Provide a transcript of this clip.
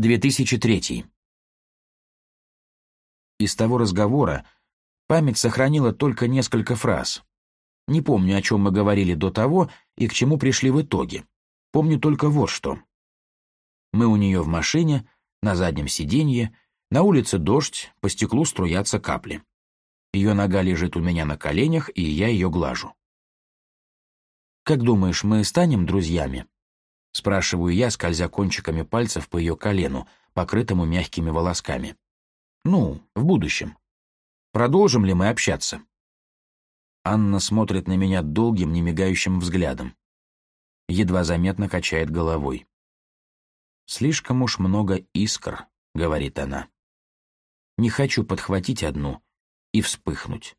2003. Из того разговора память сохранила только несколько фраз. Не помню, о чем мы говорили до того и к чему пришли в итоге. Помню только вот что. Мы у нее в машине, на заднем сиденье, на улице дождь, по стеклу струятся капли. Ее нога лежит у меня на коленях, и я ее глажу. «Как думаешь, мы станем друзьями?» — спрашиваю я, скользя кончиками пальцев по ее колену, покрытому мягкими волосками. «Ну, в будущем. Продолжим ли мы общаться?» Анна смотрит на меня долгим, немигающим взглядом. Едва заметно качает головой. «Слишком уж много искр», — говорит она. «Не хочу подхватить одну и вспыхнуть».